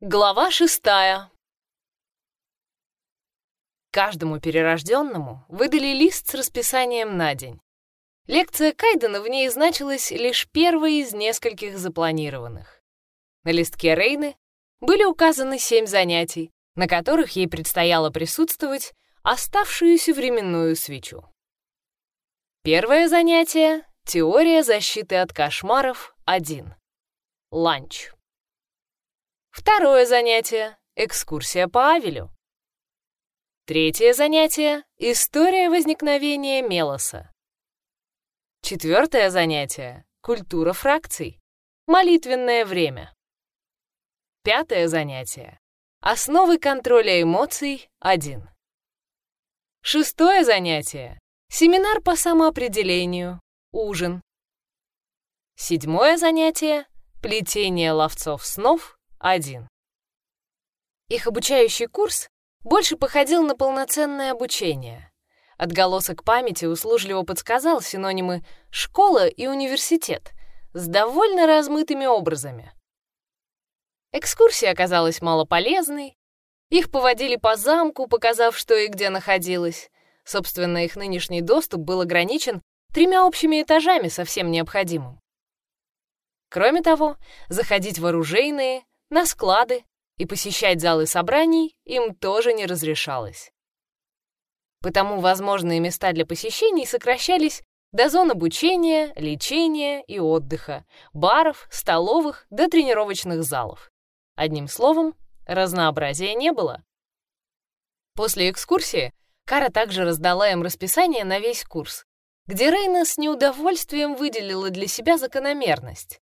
Глава шестая. Каждому перерожденному выдали лист с расписанием на день. Лекция Кайдена в ней значилась лишь первой из нескольких запланированных. На листке Рейны были указаны семь занятий, на которых ей предстояло присутствовать оставшуюся временную свечу. Первое занятие — теория защиты от кошмаров 1. Ланч. Второе занятие — экскурсия по Авелю. Третье занятие — история возникновения Мелоса. Четвертое занятие — культура фракций, молитвенное время. Пятое занятие — основы контроля эмоций 1. Шестое занятие — семинар по самоопределению, ужин. Седьмое занятие — плетение ловцов снов один. Их обучающий курс больше походил на полноценное обучение. Отголосок памяти услужливо подсказал синонимы «школа» и «университет» с довольно размытыми образами. Экскурсия оказалась малополезной, их поводили по замку, показав, что и где находилось. Собственно, их нынешний доступ был ограничен тремя общими этажами со всем необходимым. Кроме того, заходить в оружейные, на склады и посещать залы собраний им тоже не разрешалось. Потому возможные места для посещений сокращались до зон обучения, лечения и отдыха, баров, столовых до тренировочных залов. Одним словом, разнообразия не было. После экскурсии Кара также раздала им расписание на весь курс, где Рейна с неудовольствием выделила для себя закономерность.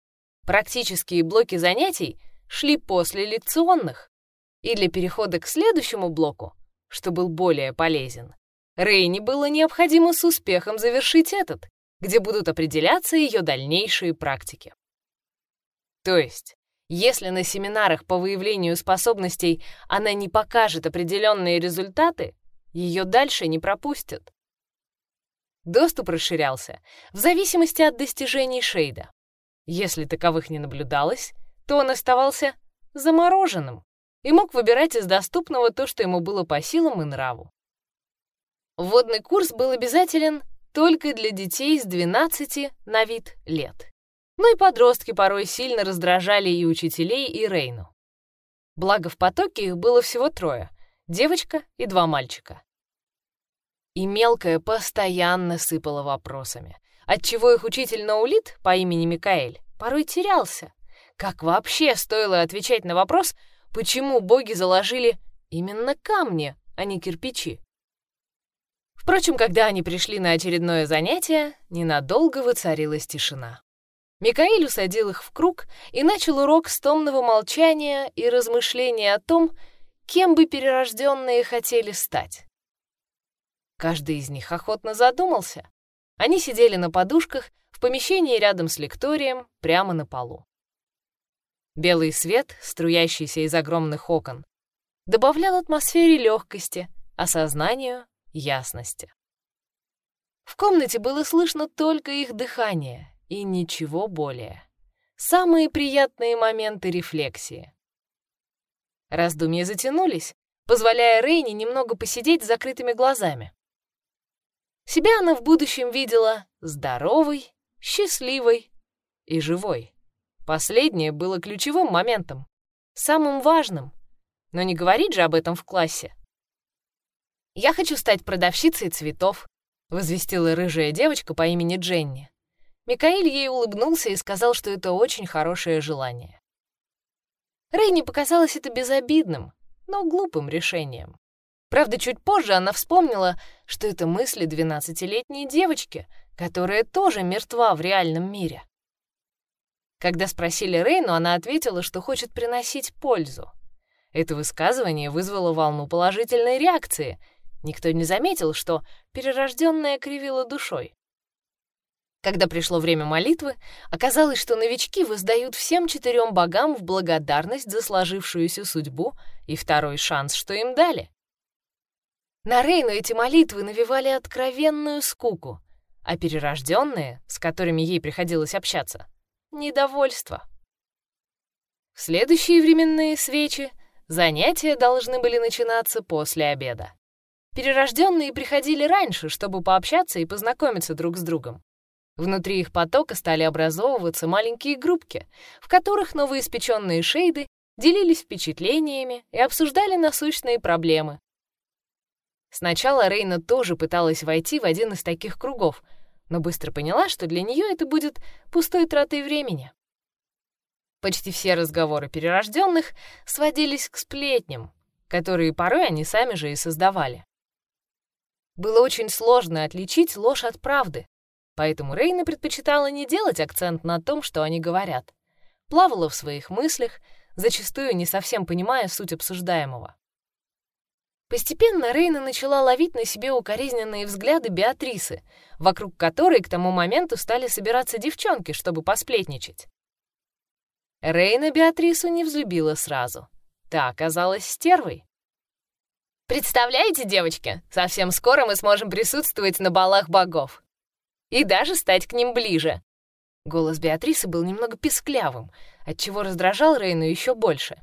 Практические блоки занятий — шли после лекционных. И для перехода к следующему блоку, что был более полезен, Рейни было необходимо с успехом завершить этот, где будут определяться ее дальнейшие практики. То есть, если на семинарах по выявлению способностей она не покажет определенные результаты, ее дальше не пропустят. Доступ расширялся в зависимости от достижений Шейда. Если таковых не наблюдалось, то он оставался замороженным и мог выбирать из доступного то, что ему было по силам и нраву. Вводный курс был обязателен только для детей с 12 на вид лет. Ну и подростки порой сильно раздражали и учителей, и Рейну. Благо в потоке их было всего трое — девочка и два мальчика. И мелкая постоянно сыпала вопросами, отчего их учитель Наулит по имени Микаэль порой терялся, как вообще стоило отвечать на вопрос, почему боги заложили именно камни, а не кирпичи? Впрочем, когда они пришли на очередное занятие, ненадолго воцарилась тишина. Микаэль усадил их в круг и начал урок с томного молчания и размышления о том, кем бы перерожденные хотели стать. Каждый из них охотно задумался. Они сидели на подушках в помещении рядом с лекторием, прямо на полу. Белый свет, струящийся из огромных окон, добавлял атмосфере легкости, осознанию ясности. В комнате было слышно только их дыхание и ничего более. Самые приятные моменты рефлексии. Раздумья затянулись, позволяя Рейне немного посидеть с закрытыми глазами. Себя она в будущем видела здоровой, счастливой и живой. Последнее было ключевым моментом, самым важным. Но не говорить же об этом в классе. «Я хочу стать продавщицей цветов», — возвестила рыжая девочка по имени Дженни. Микаэль ей улыбнулся и сказал, что это очень хорошее желание. Рейни показалось это безобидным, но глупым решением. Правда, чуть позже она вспомнила, что это мысли двенадцатилетней девочки, которая тоже мертва в реальном мире. Когда спросили Рейну, она ответила, что хочет приносить пользу. Это высказывание вызвало волну положительной реакции. Никто не заметил, что перерожденная кривила душой. Когда пришло время молитвы, оказалось, что новички воздают всем четырем богам в благодарность за сложившуюся судьбу и второй шанс, что им дали. На Рейну эти молитвы навевали откровенную скуку, а перерожденные, с которыми ей приходилось общаться, недовольство. В следующие временные свечи занятия должны были начинаться после обеда. Перерожденные приходили раньше, чтобы пообщаться и познакомиться друг с другом. Внутри их потока стали образовываться маленькие группки, в которых новоиспеченные шейды делились впечатлениями и обсуждали насущные проблемы. Сначала Рейна тоже пыталась войти в один из таких кругов, но быстро поняла, что для нее это будет пустой тратой времени. Почти все разговоры перерожденных сводились к сплетням, которые порой они сами же и создавали. Было очень сложно отличить ложь от правды, поэтому Рейна предпочитала не делать акцент на том, что они говорят. Плавала в своих мыслях, зачастую не совсем понимая суть обсуждаемого. Постепенно Рейна начала ловить на себе укоризненные взгляды Беатрисы, вокруг которой к тому моменту стали собираться девчонки, чтобы посплетничать. Рейна Беатрису не взлюбила сразу. Та оказалась стервой. «Представляете, девочки, совсем скоро мы сможем присутствовать на балах богов и даже стать к ним ближе». Голос Беатрисы был немного писклявым, отчего раздражал Рейну еще больше.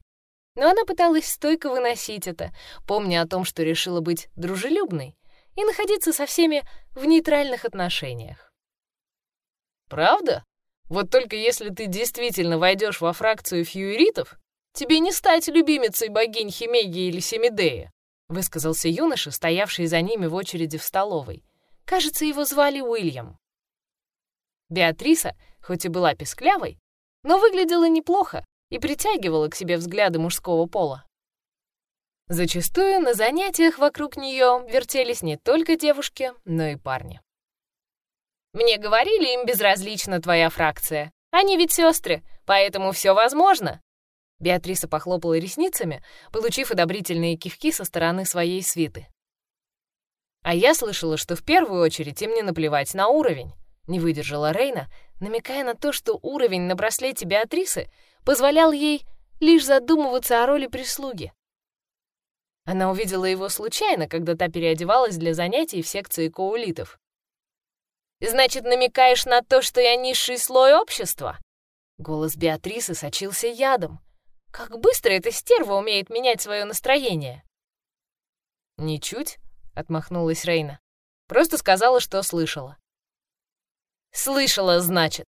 Но она пыталась стойко выносить это, помня о том, что решила быть дружелюбной и находиться со всеми в нейтральных отношениях. «Правда? Вот только если ты действительно войдешь во фракцию фьюеритов, тебе не стать любимицей богинь Химеги или Семидея», высказался юноша, стоявший за ними в очереди в столовой. Кажется, его звали Уильям. Беатриса, хоть и была песклявой, но выглядела неплохо и притягивала к себе взгляды мужского пола. Зачастую на занятиях вокруг нее вертелись не только девушки, но и парни. «Мне говорили, им безразлична твоя фракция. Они ведь сестры, поэтому все возможно». Беатриса похлопала ресницами, получив одобрительные кивки со стороны своей свиты. А я слышала, что в первую очередь им не наплевать на уровень. Не выдержала Рейна, намекая на то, что уровень на браслете Беатрисы позволял ей лишь задумываться о роли прислуги. Она увидела его случайно, когда та переодевалась для занятий в секции коулитов. «Значит, намекаешь на то, что я низший слой общества?» Голос Беатрисы сочился ядом. «Как быстро эта стерва умеет менять свое настроение!» «Ничуть», — отмахнулась Рейна. «Просто сказала, что слышала». «Слышала, значит!»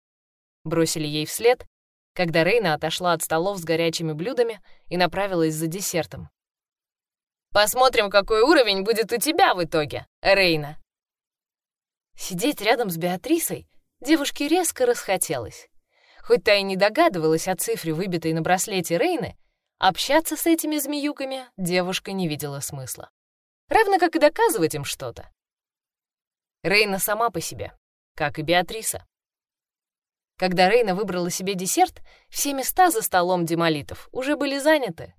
Бросили ей вслед, когда Рейна отошла от столов с горячими блюдами и направилась за десертом. «Посмотрим, какой уровень будет у тебя в итоге, Рейна!» Сидеть рядом с Беатрисой девушке резко расхотелось. Хоть та и не догадывалась о цифре, выбитой на браслете Рейны, общаться с этими змеюками девушка не видела смысла. Равно как и доказывать им что-то. Рейна сама по себе, как и Беатриса. Когда Рейна выбрала себе десерт, все места за столом демолитов уже были заняты.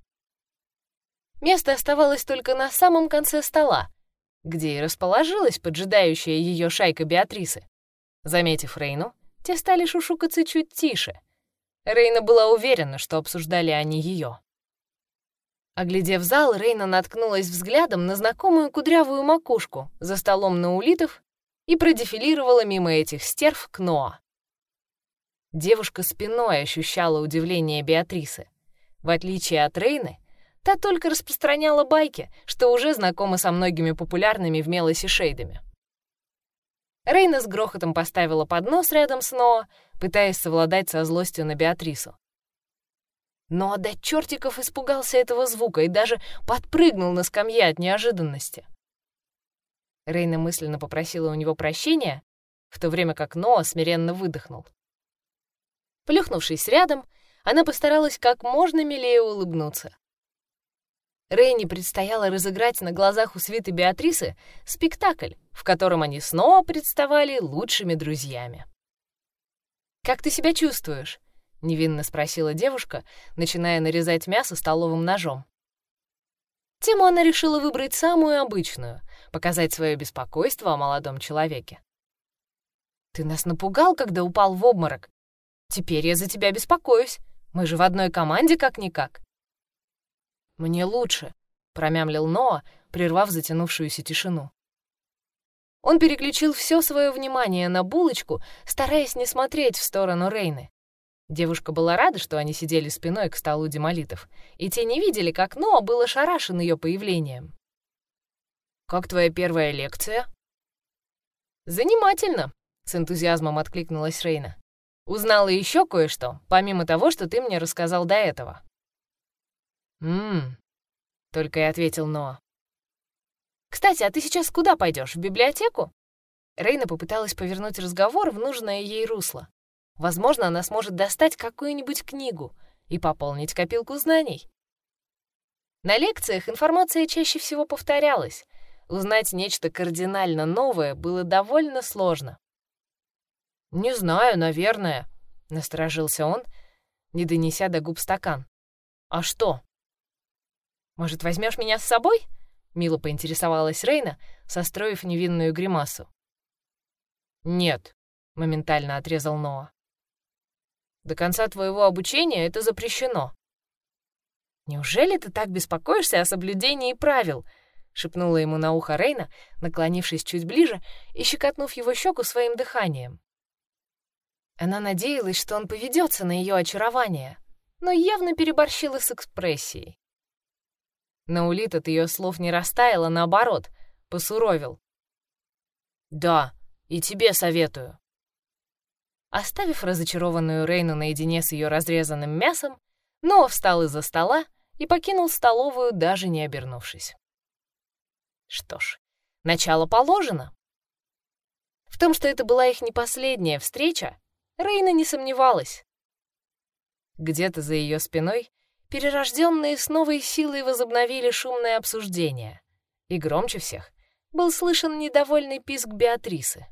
Место оставалось только на самом конце стола, где и расположилась поджидающая ее шайка Беатрисы. Заметив Рейну, те стали шушукаться чуть тише. Рейна была уверена, что обсуждали они ее. Оглядев зал, Рейна наткнулась взглядом на знакомую кудрявую макушку за столом наулитов и продефилировала мимо этих стерв к Ноа. Девушка спиной ощущала удивление Беатрисы. В отличие от Рейны, та только распространяла байки, что уже знакома со многими популярными в Мелосе шейдами. Рейна с грохотом поставила поднос рядом с Ноа, пытаясь совладать со злостью на Беатрису. Но до чертиков испугался этого звука и даже подпрыгнул на скамье от неожиданности. Рейна мысленно попросила у него прощения, в то время как Ноа смиренно выдохнул. Плюхнувшись рядом, она постаралась как можно милее улыбнуться. Рейни предстояло разыграть на глазах у свиты Беатрисы спектакль, в котором они снова представали лучшими друзьями. «Как ты себя чувствуешь?» — невинно спросила девушка, начиная нарезать мясо столовым ножом. Тему она решила выбрать самую обычную — показать свое беспокойство о молодом человеке. «Ты нас напугал, когда упал в обморок. Теперь я за тебя беспокоюсь. Мы же в одной команде как-никак». «Мне лучше», — промямлил Ноа, прервав затянувшуюся тишину. Он переключил все свое внимание на булочку, стараясь не смотреть в сторону Рейны. Девушка была рада, что они сидели спиной к столу демолитов, и те не видели, как Ноа был ошарашен ее появлением. «Как твоя первая лекция?» «Занимательно», — с энтузиазмом откликнулась Рейна. «Узнала еще кое-что, помимо того, что ты мне рассказал до этого». «Ммм», — только и ответил Ноа. «Кстати, а ты сейчас куда пойдешь? В библиотеку?» Рейна попыталась повернуть разговор в нужное ей русло. Возможно, она сможет достать какую-нибудь книгу и пополнить копилку знаний. На лекциях информация чаще всего повторялась. Узнать нечто кардинально новое было довольно сложно. «Не знаю, наверное», — насторожился он, не донеся до губ стакан. «А что?» «Может, возьмешь меня с собой?» — мило поинтересовалась Рейна, состроив невинную гримасу. «Нет», — моментально отрезал Ноа. До конца твоего обучения это запрещено». «Неужели ты так беспокоишься о соблюдении правил?» — шепнула ему на ухо Рейна, наклонившись чуть ближе и щекотнув его щеку своим дыханием. Она надеялась, что он поведется на ее очарование, но явно переборщила с экспрессией. Наулит от ее слов не растаял, а наоборот, посуровил. «Да, и тебе советую. Оставив разочарованную Рейну наедине с ее разрезанным мясом, Ноа встал из-за стола и покинул столовую, даже не обернувшись. Что ж, начало положено. В том, что это была их не последняя встреча, Рейна не сомневалась. Где-то за ее спиной перерожденные с новой силой возобновили шумное обсуждение, и громче всех был слышен недовольный писк Беатрисы.